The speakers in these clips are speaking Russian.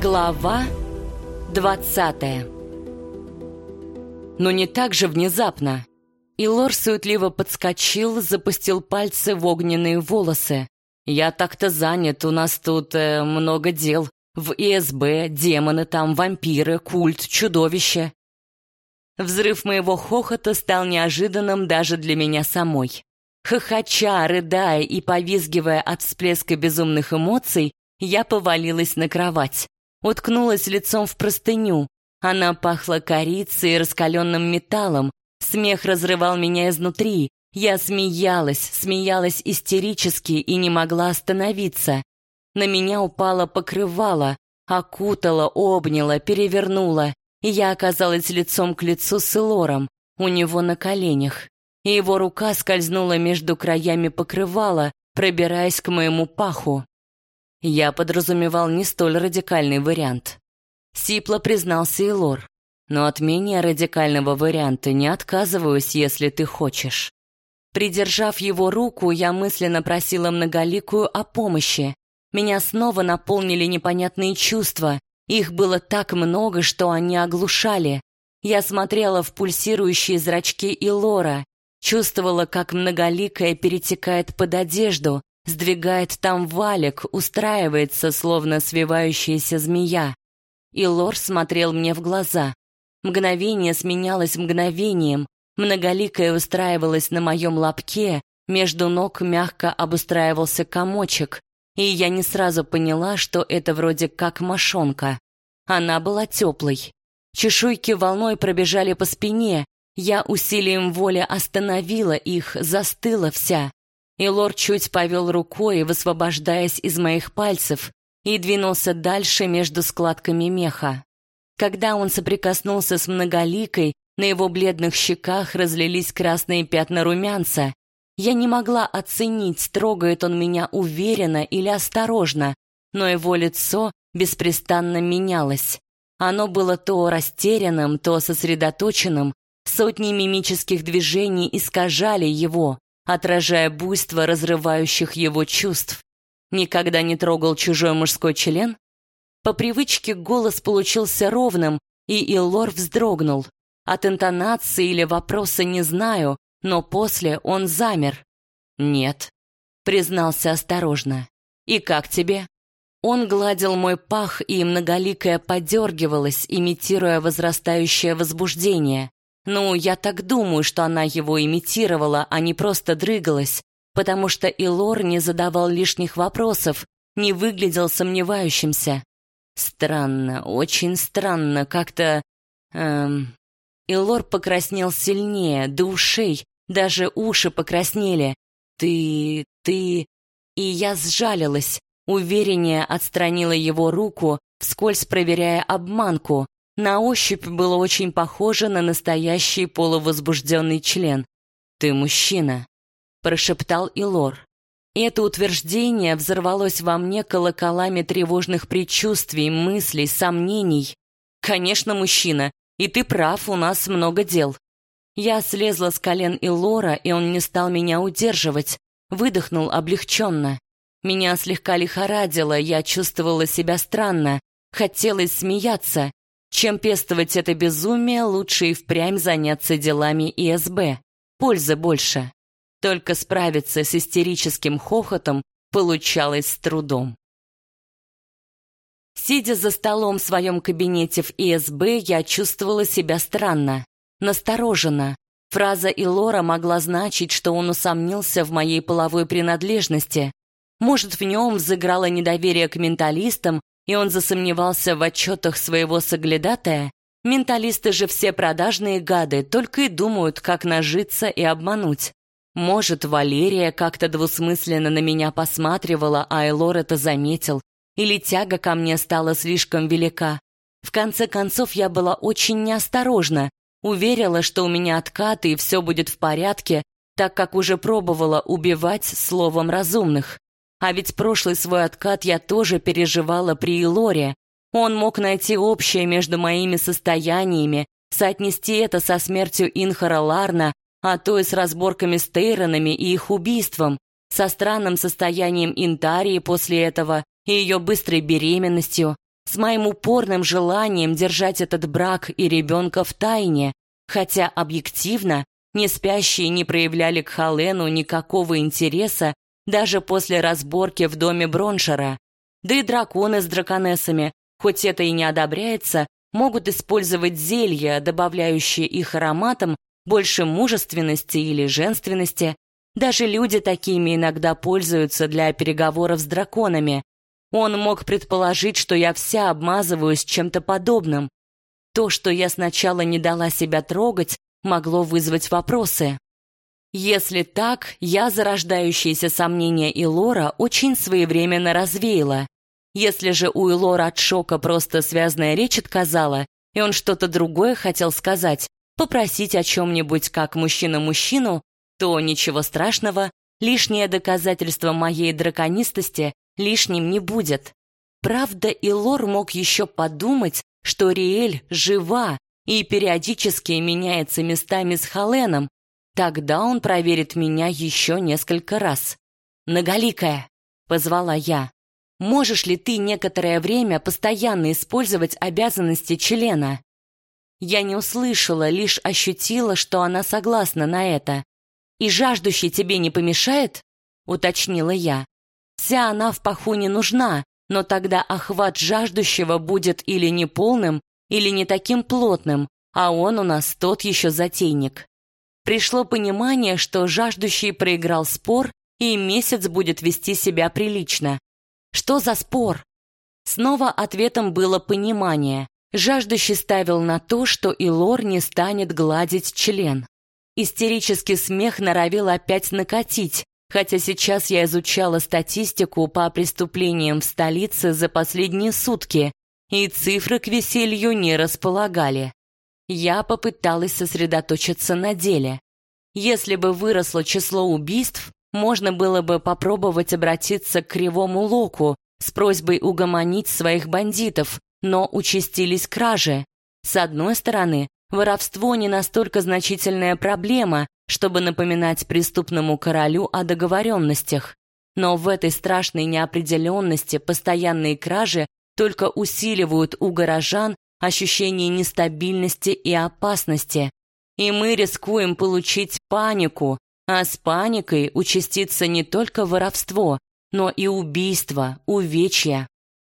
Глава двадцатая Но не так же внезапно. Илор суетливо подскочил, запустил пальцы в огненные волосы. «Я так-то занят, у нас тут э, много дел. В ИСБ, демоны там, вампиры, культ, чудовище». Взрыв моего хохота стал неожиданным даже для меня самой. Хохоча, рыдая и повизгивая от всплеска безумных эмоций, я повалилась на кровать. Уткнулась лицом в простыню. Она пахла корицей и раскаленным металлом. Смех разрывал меня изнутри. Я смеялась, смеялась истерически и не могла остановиться. На меня упало покрывало, окутало, обняло, перевернуло, и я оказалась лицом к лицу с Элором, у него на коленях. И его рука скользнула между краями покрывала, пробираясь к моему паху. Я подразумевал не столь радикальный вариант. Сипло признался и Лор. Но от менее радикального варианта не отказываюсь, если ты хочешь. Придержав его руку, я мысленно просила многоликую о помощи. Меня снова наполнили непонятные чувства. Их было так много, что они оглушали. Я смотрела в пульсирующие зрачки Илора, чувствовала, как многоликая перетекает под одежду, сдвигает там валик, устраивается, словно свивающаяся змея. И Лор смотрел мне в глаза. Мгновение сменялось мгновением, многоликое устраивалось на моем лобке, между ног мягко обустраивался комочек, и я не сразу поняла, что это вроде как мошонка. Она была теплой. Чешуйки волной пробежали по спине, я усилием воли остановила их, застыла вся. И лорд чуть повел рукой, высвобождаясь из моих пальцев, и двинулся дальше между складками меха. Когда он соприкоснулся с многоликой, на его бледных щеках разлились красные пятна румянца. Я не могла оценить, трогает он меня уверенно или осторожно, но его лицо беспрестанно менялось. Оно было то растерянным, то сосредоточенным, сотни мимических движений искажали его отражая буйство разрывающих его чувств. Никогда не трогал чужой мужской член? По привычке голос получился ровным, и Илор вздрогнул. От интонации или вопроса не знаю, но после он замер. «Нет», — признался осторожно. «И как тебе?» Он гладил мой пах, и многоликое подергивалось, имитируя возрастающее возбуждение. Ну, я так думаю, что она его имитировала, а не просто дрыгалась, потому что Илор не задавал лишних вопросов, не выглядел сомневающимся. Странно, очень странно, как-то... Эм... Илор покраснел сильнее, до ушей, даже уши покраснели. «Ты... ты...» И я сжалилась, увереннее отстранила его руку, вскользь проверяя обманку, на ощупь было очень похоже на настоящий полувозбужденный член. «Ты мужчина», — прошептал Илор. Это утверждение взорвалось во мне колоколами тревожных предчувствий, мыслей, сомнений. «Конечно, мужчина, и ты прав, у нас много дел». Я слезла с колен Илора, и он не стал меня удерживать, выдохнул облегченно. Меня слегка лихорадило, я чувствовала себя странно, хотелось смеяться, чем пестовать это безумие, лучше и впрямь заняться делами ИСБ. Пользы больше. Только справиться с истерическим хохотом получалось с трудом. Сидя за столом в своем кабинете в ИСБ, я чувствовала себя странно, настороженно. Фраза Илора могла значить, что он усомнился в моей половой принадлежности. Может, в нем взыграло недоверие к менталистам и он засомневался в отчетах своего соглядатая, менталисты же все продажные гады, только и думают, как нажиться и обмануть. Может, Валерия как-то двусмысленно на меня посматривала, а Элор это заметил, или тяга ко мне стала слишком велика. В конце концов, я была очень неосторожна, уверила, что у меня откаты и все будет в порядке, так как уже пробовала убивать словом разумных. А ведь прошлый свой откат я тоже переживала при Илоре. Он мог найти общее между моими состояниями, соотнести это со смертью Инхара Ларна, а то и с разборками с Тейронами и их убийством, со странным состоянием Интарии после этого и ее быстрой беременностью, с моим упорным желанием держать этот брак и ребенка в тайне, хотя объективно не спящие не проявляли к Халену никакого интереса даже после разборки в доме Броншера. Да и драконы с драконессами, хоть это и не одобряется, могут использовать зелья, добавляющие их ароматом больше мужественности или женственности. Даже люди такими иногда пользуются для переговоров с драконами. Он мог предположить, что я вся обмазываюсь чем-то подобным. То, что я сначала не дала себя трогать, могло вызвать вопросы. Если так, я зарождающиеся сомнения Илора очень своевременно развеяла. Если же у Илора от шока просто связная речь отказала, и он что-то другое хотел сказать, попросить о чем-нибудь как мужчина мужчину, то ничего страшного, лишнее доказательство моей драконистости лишним не будет. Правда, Илор мог еще подумать, что Риэль жива и периодически меняется местами с Халеном, тогда он проверит меня еще несколько раз. «Наголикая», — позвала я, — «можешь ли ты некоторое время постоянно использовать обязанности члена?» Я не услышала, лишь ощутила, что она согласна на это. «И жаждущий тебе не помешает?» — уточнила я. «Вся она в паху не нужна, но тогда охват жаждущего будет или неполным, или не таким плотным, а он у нас тот еще затейник. Пришло понимание, что жаждущий проиграл спор и месяц будет вести себя прилично. Что за спор? Снова ответом было понимание. Жаждущий ставил на то, что Илор не станет гладить член. Истерический смех норовил опять накатить, хотя сейчас я изучала статистику по преступлениям в столице за последние сутки, и цифры к веселью не располагали. Я попыталась сосредоточиться на деле. Если бы выросло число убийств, можно было бы попробовать обратиться к Кривому Локу с просьбой угомонить своих бандитов, но участились кражи. С одной стороны, воровство не настолько значительная проблема, чтобы напоминать преступному королю о договоренностях. Но в этой страшной неопределенности постоянные кражи только усиливают у горожан ощущение нестабильности и опасности. И мы рискуем получить панику, а с паникой участится не только воровство, но и убийство, увечья.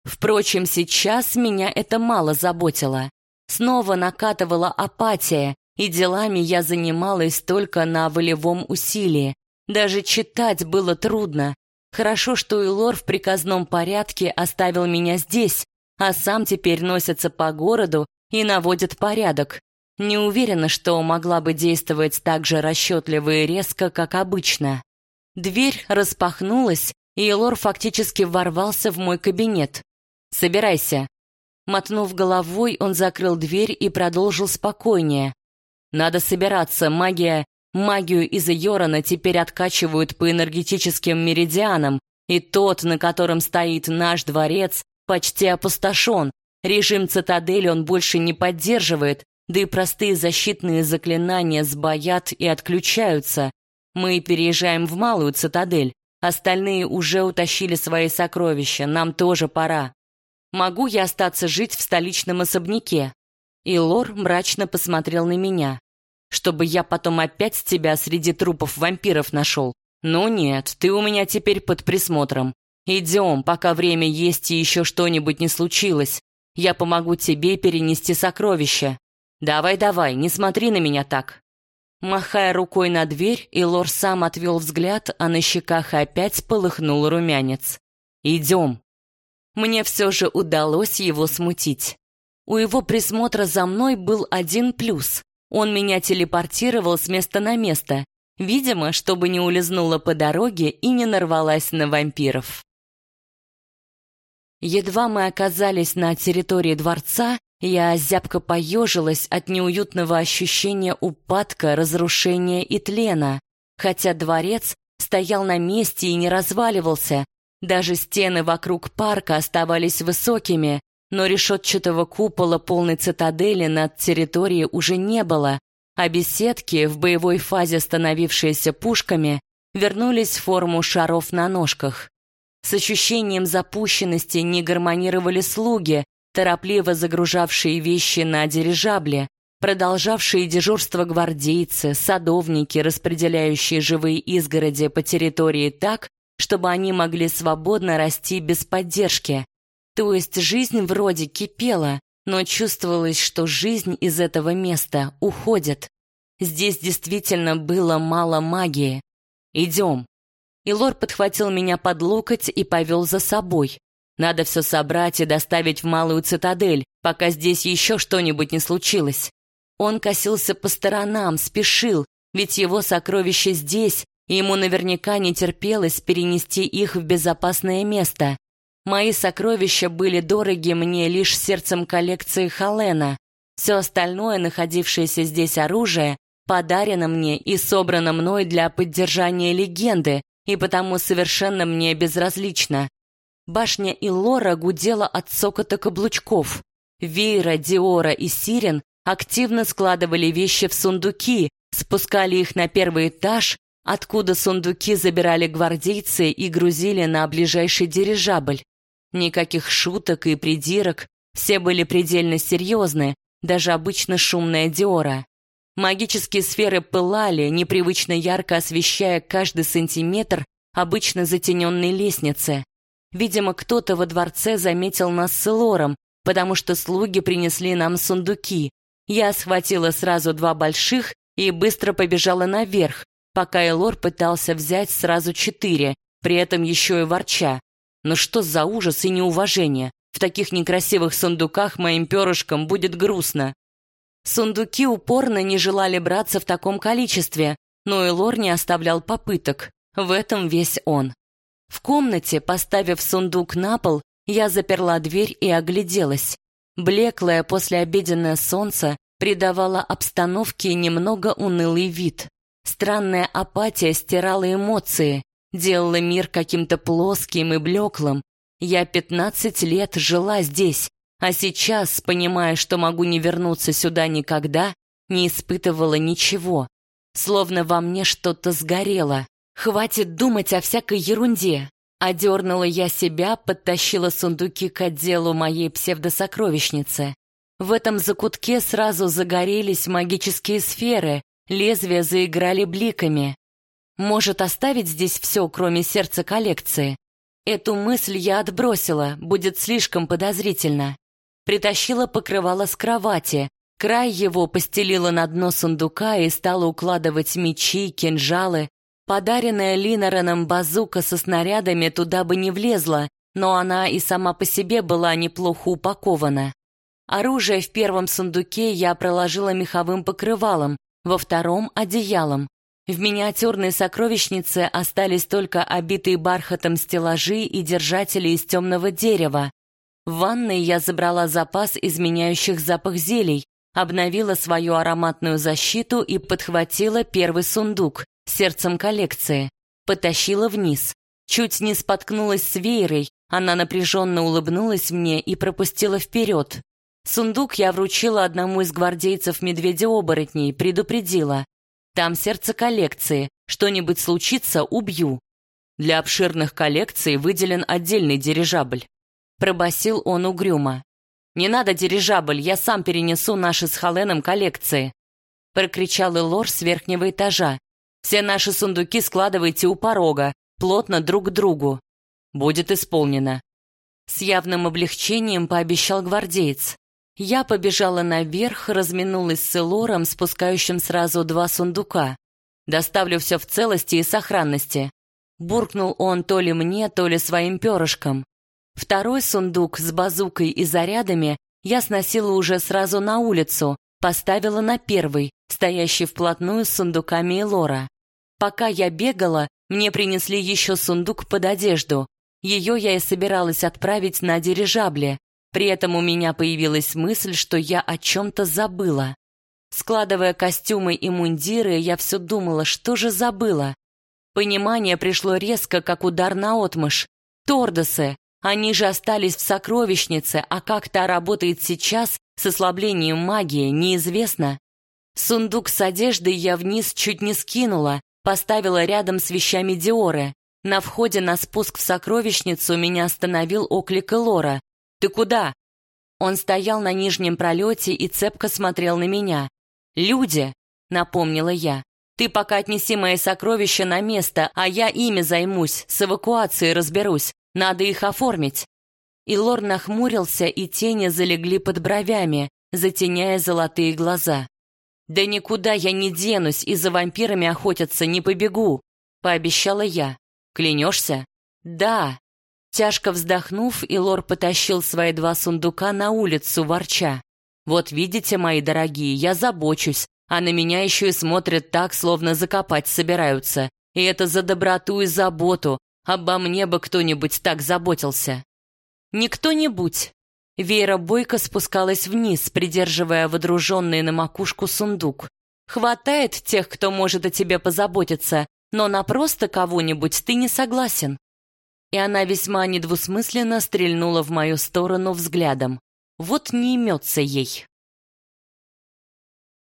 Впрочем, сейчас меня это мало заботило. Снова накатывала апатия, и делами я занималась только на волевом усилии. Даже читать было трудно, Хорошо, что Илор в приказном порядке оставил меня здесь, а сам теперь носится по городу и наводит порядок. Не уверена, что могла бы действовать так же расчетливо и резко, как обычно. Дверь распахнулась, и Илор фактически ворвался в мой кабинет. «Собирайся». Мотнув головой, он закрыл дверь и продолжил спокойнее. «Надо собираться, магия Магию из Йорона теперь откачивают по энергетическим меридианам, и тот, на котором стоит наш дворец, почти опустошен. Режим цитадели он больше не поддерживает, да и простые защитные заклинания сбоят и отключаются. Мы переезжаем в малую цитадель. Остальные уже утащили свои сокровища, нам тоже пора. Могу я остаться жить в столичном особняке?» И Лор мрачно посмотрел на меня чтобы я потом опять тебя среди трупов вампиров нашел. Ну нет, ты у меня теперь под присмотром. Идем, пока время есть и еще что-нибудь не случилось. Я помогу тебе перенести сокровища. Давай-давай, не смотри на меня так». Махая рукой на дверь, Илор сам отвел взгляд, а на щеках опять полыхнул румянец. «Идем». Мне все же удалось его смутить. У его присмотра за мной был один плюс. Он меня телепортировал с места на место, видимо, чтобы не улизнула по дороге и не нарвалась на вампиров. Едва мы оказались на территории дворца, я зябко поежилась от неуютного ощущения упадка, разрушения и тлена, хотя дворец стоял на месте и не разваливался, даже стены вокруг парка оставались высокими, но решетчатого купола полной цитадели над территорией уже не было, а беседки, в боевой фазе становившиеся пушками, вернулись в форму шаров на ножках. С ощущением запущенности не гармонировали слуги, торопливо загружавшие вещи на дирижабле, продолжавшие дежурство гвардейцы, садовники, распределяющие живые изгороди по территории так, чтобы они могли свободно расти без поддержки. То есть жизнь вроде кипела, но чувствовалось, что жизнь из этого места уходит. Здесь действительно было мало магии. «Идем». И Лор подхватил меня под локоть и повел за собой. Надо все собрать и доставить в малую цитадель, пока здесь еще что-нибудь не случилось. Он косился по сторонам, спешил, ведь его сокровища здесь, и ему наверняка не терпелось перенести их в безопасное место. Мои сокровища были дороги мне лишь сердцем коллекции Халена. Все остальное, находившееся здесь оружие, подарено мне и собрано мной для поддержания легенды, и потому совершенно мне безразлично. Башня Илора гудела от сокота каблучков. Вейра, Диора и Сирен активно складывали вещи в сундуки, спускали их на первый этаж, откуда сундуки забирали гвардейцы и грузили на ближайший дирижабль. Никаких шуток и придирок, все были предельно серьезны, даже обычно шумная Диора. Магические сферы пылали, непривычно ярко освещая каждый сантиметр обычно затененной лестницы. Видимо, кто-то во дворце заметил нас с Элором, потому что слуги принесли нам сундуки, я схватила сразу два больших и быстро побежала наверх, пока Элор пытался взять сразу четыре, при этом еще и ворча. Но что за ужас и неуважение? В таких некрасивых сундуках моим перышкам будет грустно. Сундуки упорно не желали браться в таком количестве, но Элор не оставлял попыток. В этом весь он. В комнате, поставив сундук на пол, я заперла дверь и огляделась. Блеклое послеобеденное солнце придавало обстановке немного унылый вид. Странная апатия стирала эмоции, делала мир каким-то плоским и блеклым. Я пятнадцать лет жила здесь, а сейчас, понимая, что могу не вернуться сюда никогда, не испытывала ничего. Словно во мне что-то сгорело. Хватит думать о всякой ерунде. Одернула я себя, подтащила сундуки к отделу моей псевдосокровищницы. В этом закутке сразу загорелись магические сферы, лезвия заиграли бликами. Может оставить здесь все, кроме сердца коллекции? Эту мысль я отбросила, будет слишком подозрительно. Притащила покрывало с кровати, край его постелила на дно сундука и стала укладывать мечи, кинжалы, Подаренная Линнереном базука со снарядами туда бы не влезла, но она и сама по себе была неплохо упакована. Оружие в первом сундуке я проложила меховым покрывалом, во втором — одеялом. В миниатюрной сокровищнице остались только обитые бархатом стеллажи и держатели из темного дерева. В ванной я забрала запас изменяющих запах зелий, обновила свою ароматную защиту и подхватила первый сундук, сердцем коллекции, потащила вниз. Чуть не споткнулась с веерой, она напряженно улыбнулась мне и пропустила вперед. Сундук я вручила одному из гвардейцев медведя-оборотней, предупредила. Там сердце коллекции, что-нибудь случится, убью. Для обширных коллекций выделен отдельный дирижабль. Пробасил он угрюмо. «Не надо дирижабль, я сам перенесу наши с Холеном коллекции!» Прокричал Элор с верхнего этажа, все наши сундуки складывайте у порога, плотно друг к другу. Будет исполнено. С явным облегчением пообещал гвардеец. Я побежала наверх, разминулась с Элором, спускающим сразу два сундука. Доставлю все в целости и сохранности. Буркнул он то ли мне, то ли своим перышком. Второй сундук с базукой и зарядами я сносила уже сразу на улицу, поставила на первый, стоящий вплотную с сундуками Элора. Пока я бегала, мне принесли еще сундук под одежду. Ее я и собиралась отправить на дирижабле. При этом у меня появилась мысль, что я о чем-то забыла. Складывая костюмы и мундиры, я все думала, что же забыла. Понимание пришло резко, как удар на отмышь. Тордосы, они же остались в сокровищнице, а как та работает сейчас с ослаблением магии, неизвестно. Сундук с одеждой я вниз чуть не скинула, поставила рядом с вещами Диоры. На входе на спуск в сокровищницу меня остановил оклик Элора. «Ты куда?» Он стоял на нижнем пролете и цепко смотрел на меня. «Люди!» — напомнила я. «Ты пока отнеси мои сокровища на место, а я ими займусь, с эвакуацией разберусь. Надо их оформить». И Лор нахмурился, и тени залегли под бровями, затеняя золотые глаза. «Да никуда я не денусь и за вампирами охотиться не побегу», — пообещала я. «Клянешься?» «Да», Тяжко вздохнув, Илор потащил свои два сундука на улицу, ворча. «Вот видите, мои дорогие, я забочусь, а на меня еще и смотрят так, словно закопать собираются. И это за доброту и заботу. Обо мне бы кто-нибудь так заботился». «Не кто-нибудь». Вера бойко спускалась вниз, придерживая водруженный на макушку сундук. «Хватает тех, кто может о тебе позаботиться, но на просто кого-нибудь ты не согласен и она весьма недвусмысленно стрельнула в мою сторону взглядом. Вот не имется ей.